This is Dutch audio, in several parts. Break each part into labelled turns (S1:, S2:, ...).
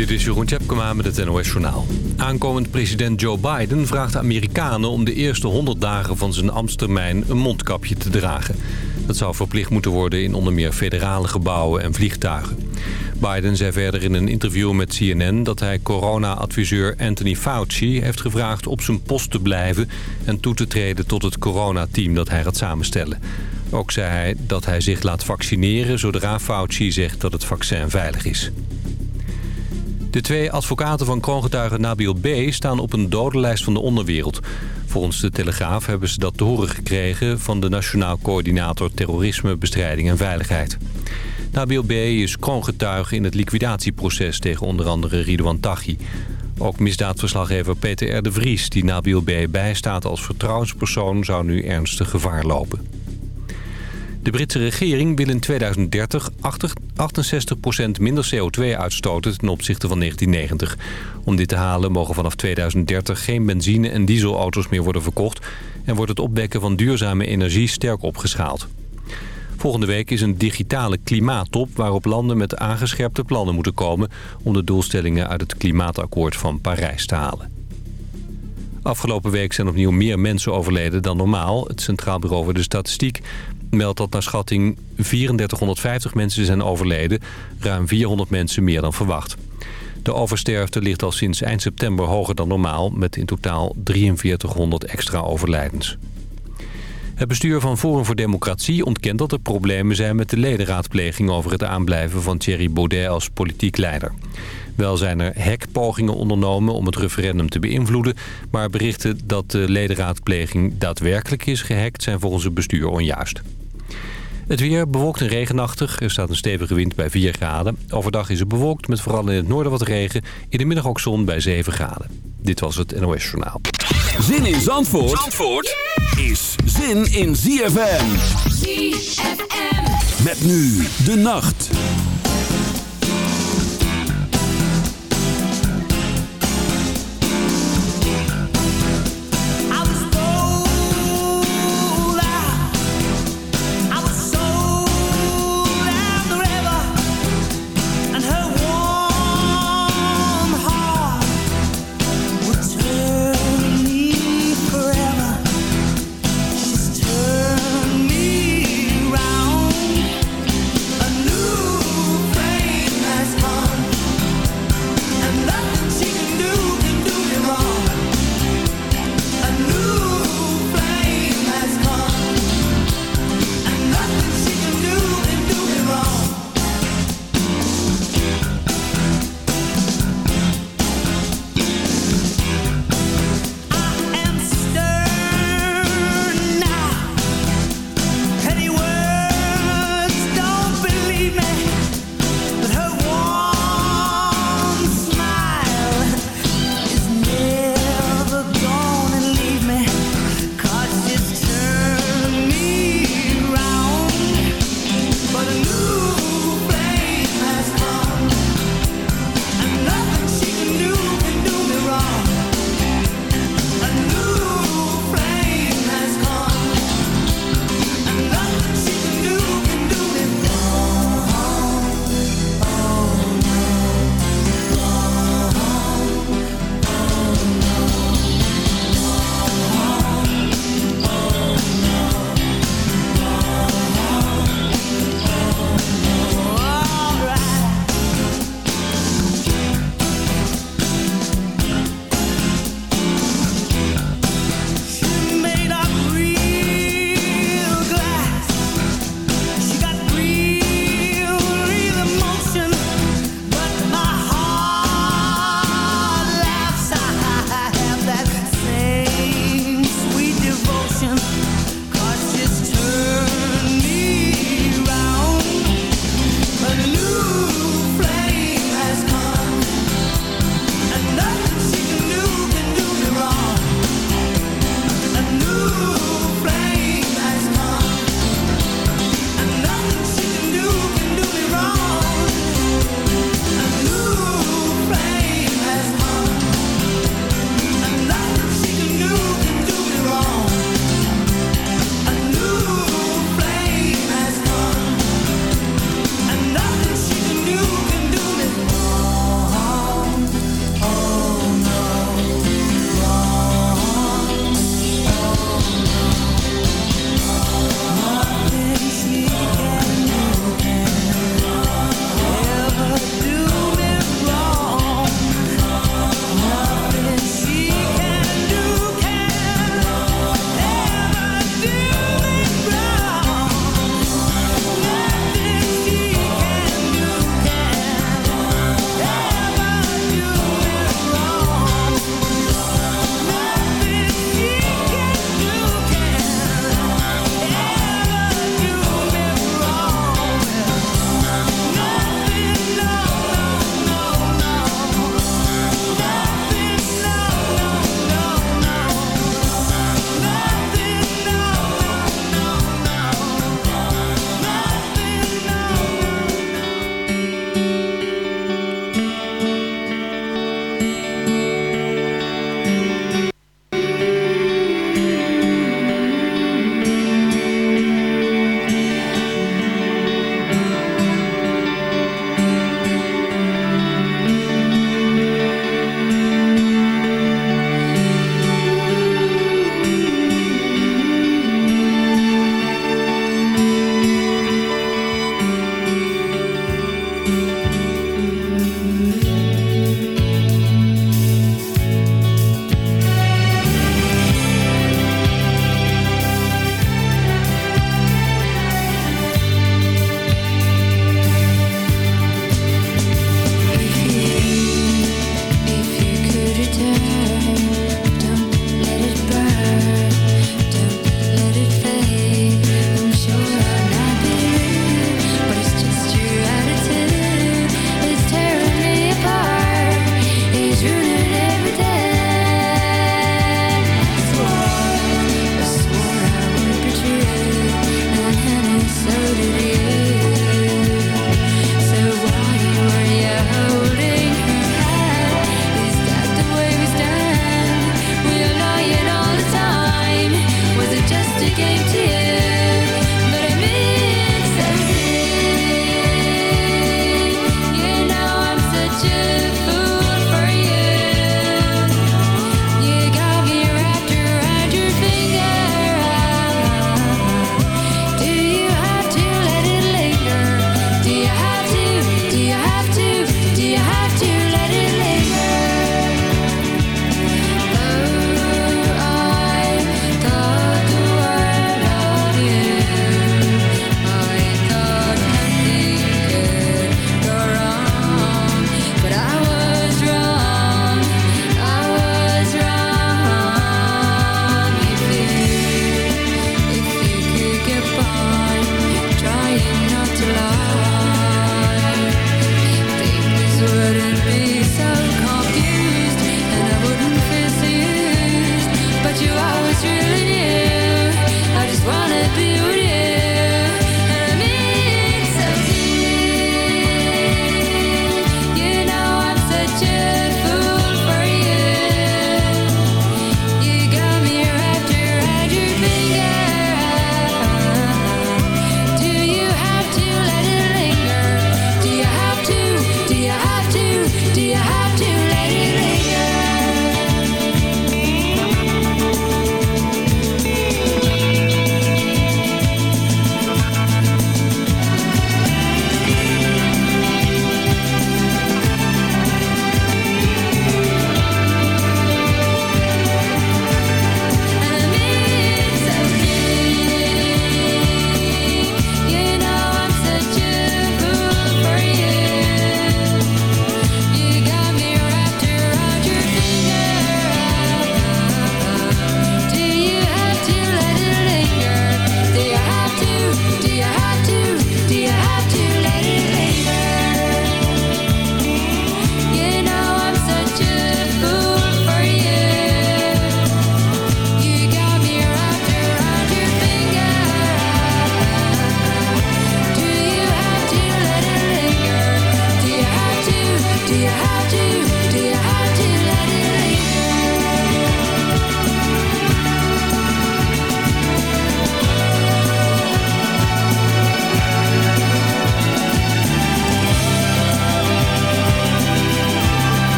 S1: Dit is Jeroen Tjepkema met het NOS Journaal. Aankomend president Joe Biden vraagt de Amerikanen om de eerste 100 dagen van zijn ambtstermijn een mondkapje te dragen. Dat zou verplicht moeten worden in onder meer federale gebouwen en vliegtuigen. Biden zei verder in een interview met CNN dat hij corona-adviseur Anthony Fauci heeft gevraagd op zijn post te blijven en toe te treden tot het coronateam dat hij gaat samenstellen. Ook zei hij dat hij zich laat vaccineren zodra Fauci zegt dat het vaccin veilig is. De twee advocaten van kroongetuige Nabil B. staan op een dodenlijst van de onderwereld. Volgens de Telegraaf hebben ze dat te horen gekregen... van de Nationaal Coördinator Terrorisme, Bestrijding en Veiligheid. Nabil B. is kroongetuige in het liquidatieproces tegen onder andere Ridouan Taghi. Ook misdaadverslaggever Peter R. de Vries, die Nabil B. bijstaat als vertrouwenspersoon... zou nu ernstig gevaar lopen. De Britse regering wil in 2030 68% minder CO2 uitstoten ten opzichte van 1990. Om dit te halen mogen vanaf 2030 geen benzine- en dieselauto's meer worden verkocht... en wordt het opwekken van duurzame energie sterk opgeschaald. Volgende week is een digitale klimaattop waarop landen met aangescherpte plannen moeten komen... om de doelstellingen uit het klimaatakkoord van Parijs te halen. Afgelopen week zijn opnieuw meer mensen overleden dan normaal. Het Centraal Bureau voor de Statistiek meldt dat naar schatting 3450 mensen zijn overleden. Ruim 400 mensen meer dan verwacht. De oversterfte ligt al sinds eind september hoger dan normaal... met in totaal 4300 extra overlijdens. Het bestuur van Forum voor Democratie ontkent dat er problemen zijn... met de ledenraadpleging over het aanblijven van Thierry Baudet als politiek leider. Wel zijn er hekpogingen ondernomen om het referendum te beïnvloeden... maar berichten dat de ledenraadpleging daadwerkelijk is gehackt... zijn volgens het bestuur onjuist. Het weer bewolkt en regenachtig. Er staat een stevige wind bij 4 graden. Overdag is het bewolkt met vooral in het noorden wat regen. In de middag ook zon bij 7 graden. Dit was het NOS Journaal.
S2: Zin in Zandvoort, Zandvoort is zin in ZFM. ZFM. Met nu de nacht.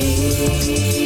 S3: You.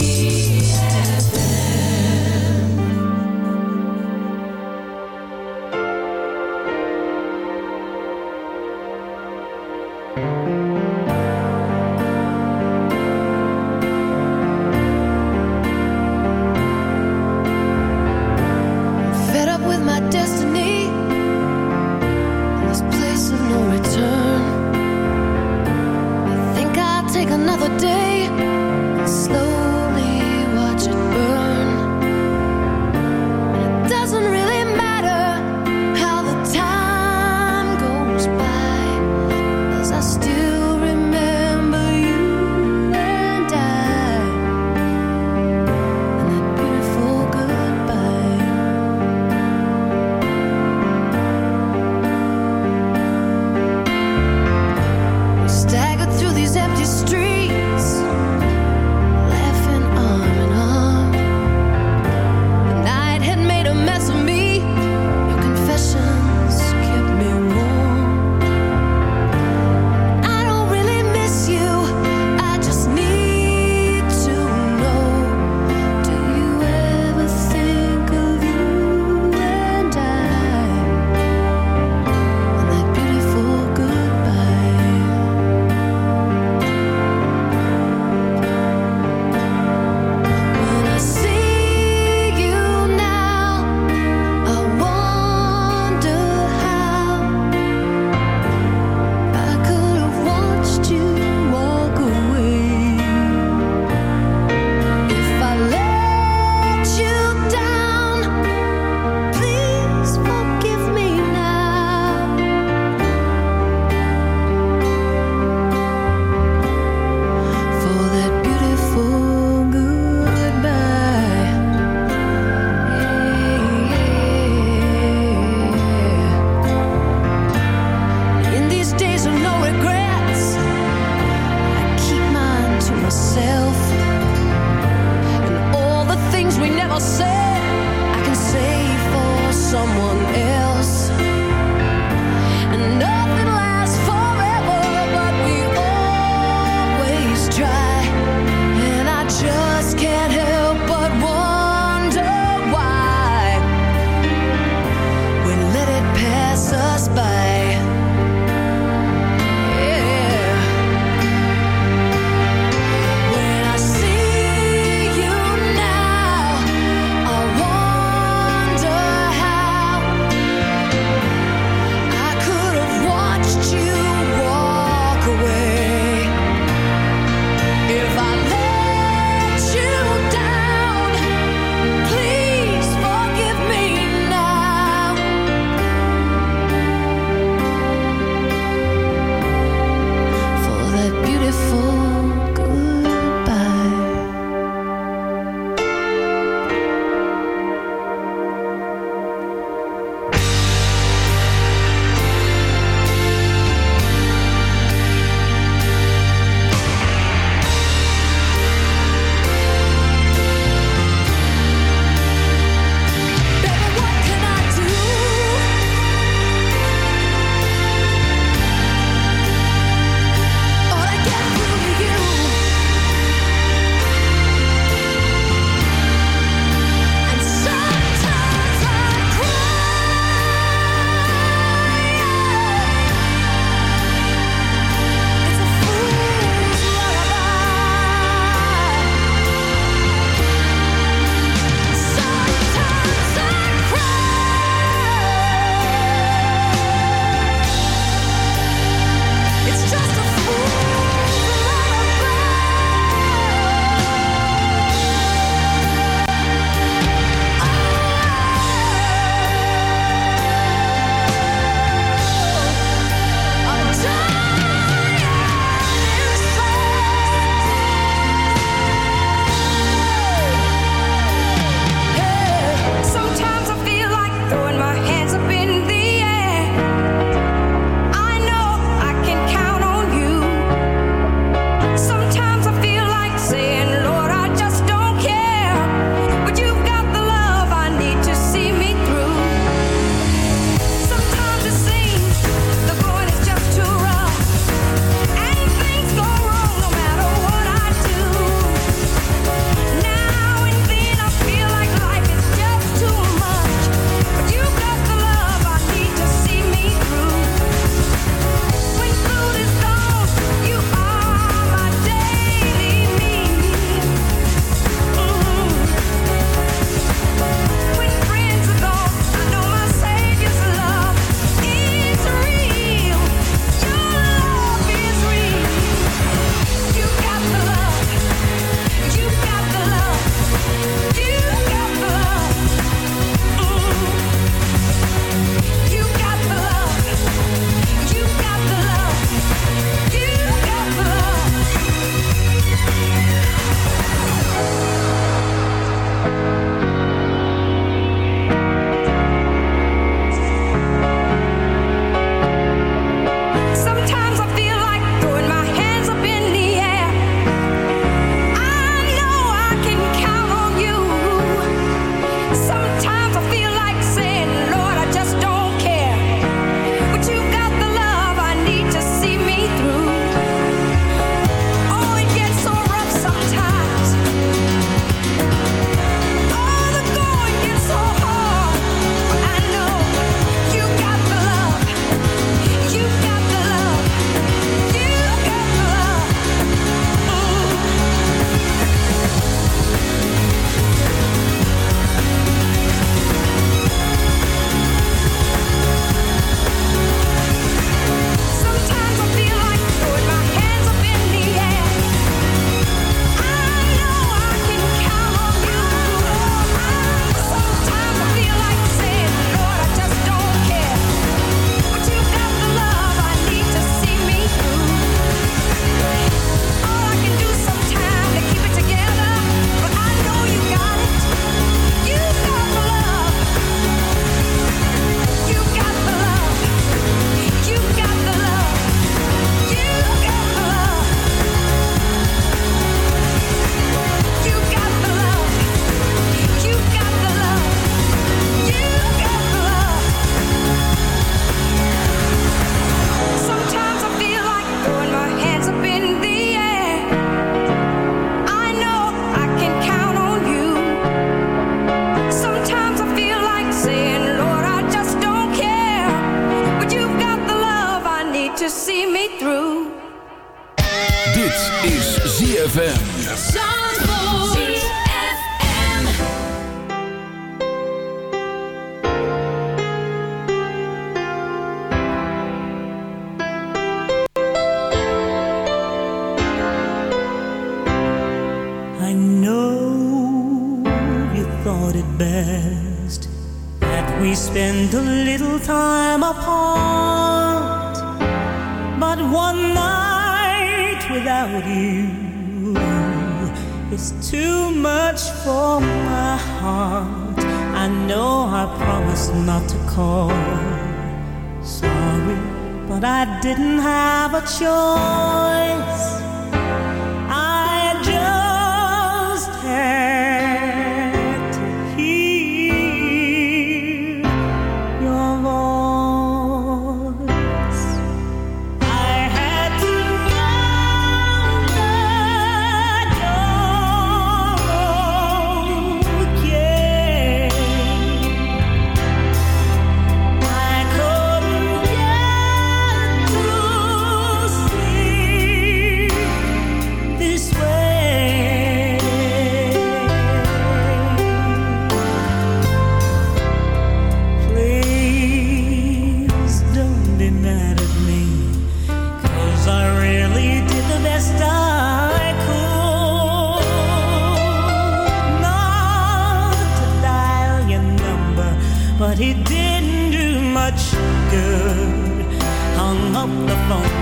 S3: off the phone.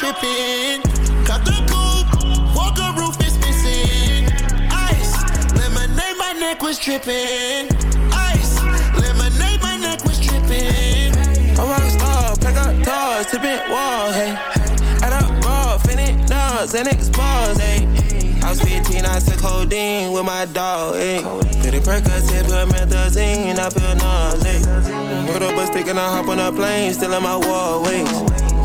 S4: Tripping. Cut the coupe, walker roof is missing. Ice, lemonade, my neck was tripping. Ice, lemonade, my neck was tripping.
S5: A rock star, pack up doors, tipping walls, hey. Add up raw, finish nuts, and expose, hey. I was 15, I took codeine with my dog, ayy. Pretty Percocet, put methazine, I feel nauseous. Put up a stick and I hop on a plane, still in my wall, wait.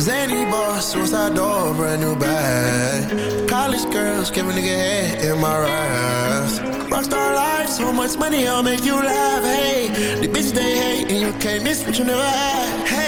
S4: Zany boss, suicide door, brand new bag. College girls, give a nigga head in my raps. Rockstar life, so much money, I'll make you laugh. Hey, the bitch they hate, and you can't miss what you never had. Hey, hey,